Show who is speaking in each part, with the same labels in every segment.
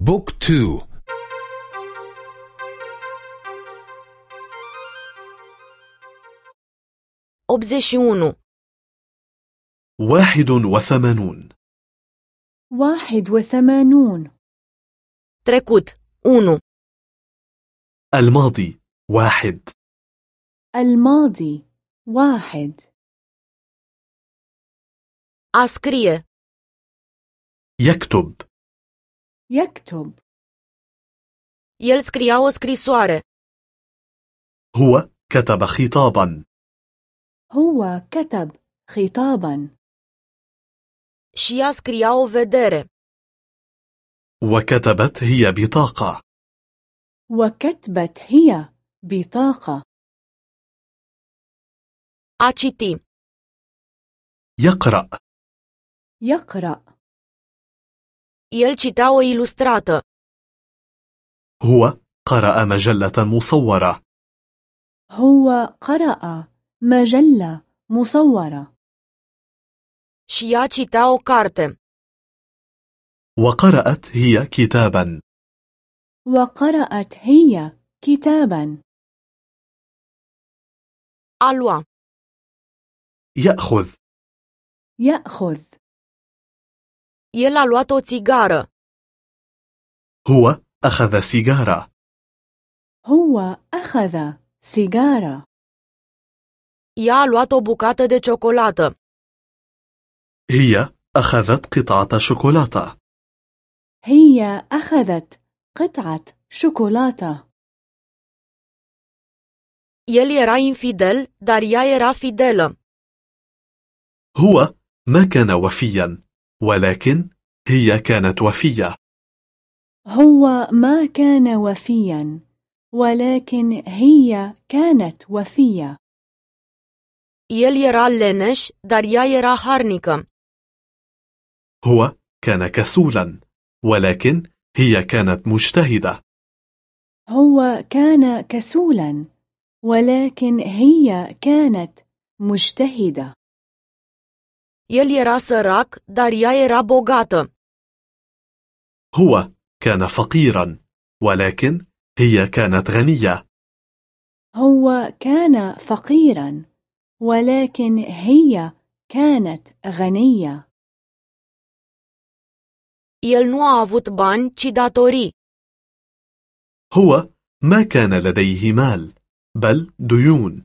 Speaker 1: book two.
Speaker 2: optzeci și unu
Speaker 3: واحد وثمانون.
Speaker 4: واحد وثمانون.
Speaker 2: trecut unu.
Speaker 3: الماضي واحد.
Speaker 4: الماضي واحد.
Speaker 2: أسكريه.
Speaker 3: يكتب.
Speaker 4: يكتب.
Speaker 2: El scria o scrisoare.
Speaker 3: هو كتب خطابا.
Speaker 4: هو كتب خطابا.
Speaker 2: Și ea scria o vedere.
Speaker 3: وكتبت هي بطاقة.
Speaker 4: وكتبت هي بطاقة.
Speaker 2: A citi.
Speaker 3: يقرأ.
Speaker 4: يقرأ.
Speaker 2: El citea o ilustrată.
Speaker 3: هو قرأ مجلة مصورة
Speaker 4: هو قرأ مجلة مصورة
Speaker 2: Și ea citea o carte.
Speaker 3: وقرأت هي كتابا
Speaker 4: وقرأت هي كتابا
Speaker 2: lua.
Speaker 3: يأخذ
Speaker 4: يأخذ
Speaker 2: El a luat o țigară.
Speaker 3: هو أخذ سيجارة
Speaker 4: هو أخذ سيجارة
Speaker 2: Ea a luat o bucată de ciocolată.
Speaker 3: هي أخذت قطعة شوكولاتة
Speaker 4: هي أخذت قطعة شوكولاتة
Speaker 2: El era infidel, dar ea era fidelă.
Speaker 3: هو ما كان وفيا ولكن هي كانت وفية.
Speaker 4: هو ما كان وفيا ولكن هي كانت وفية.
Speaker 2: El era leneș, dar ea era harnică.
Speaker 3: هو كان كسولا ولكن هي كانت مجتهدة.
Speaker 4: هو كان كسولا ولكن هي كانت مجتهدة.
Speaker 2: El era sărac, dar ea era bogată.
Speaker 3: هو كان فقيرا ولكن هي كانت غنية
Speaker 4: هو كان فقيرا ولكن هي كانت غنية
Speaker 2: El nu a avut bani, ci datorii.
Speaker 3: هو ما كان لديه مال بل ديون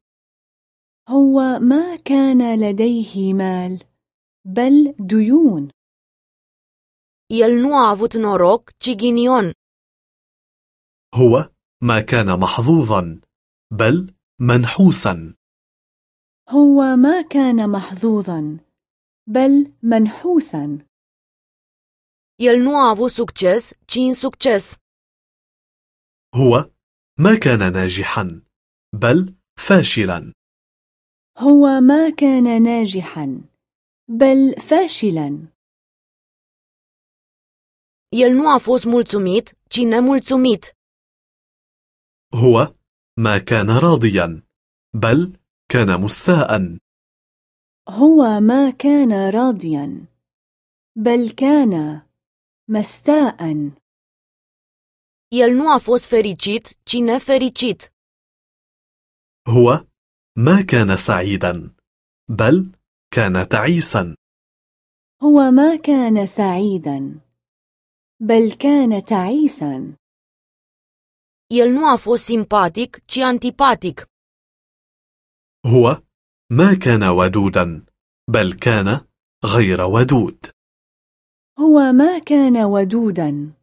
Speaker 4: هو ما كان لديه مال بل ديون.
Speaker 2: El nu a avut noroc, ci ghinion.
Speaker 3: هو ما كان محظوظا بل منحوسا.
Speaker 4: هو ما كان محظوظا بل منحوسا.
Speaker 2: El nu a avut succes, ci insucces.
Speaker 3: هو ما كان ناجحا بل فاشلا.
Speaker 4: هو ما كان ناجحا. بل فاشلا
Speaker 2: El nu a fost mulțumit, ci nemulțumit.
Speaker 3: هو ما كان راضيا بل كان مستاء
Speaker 4: هو ما كان راضيا بل كان مستاء
Speaker 2: El nu a fost fericit, ci nefericit.
Speaker 3: هو ما كان سعيدا بل كان تعيسا.
Speaker 4: هو ما كان سعيدا بل كان تعيسا.
Speaker 2: El nu a fost simpatic, ci antipatic.
Speaker 3: هو ما كان ودودا بل كان غير ودود.
Speaker 4: هو ما كان ودودا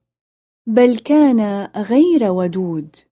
Speaker 4: بل كان غير ودود.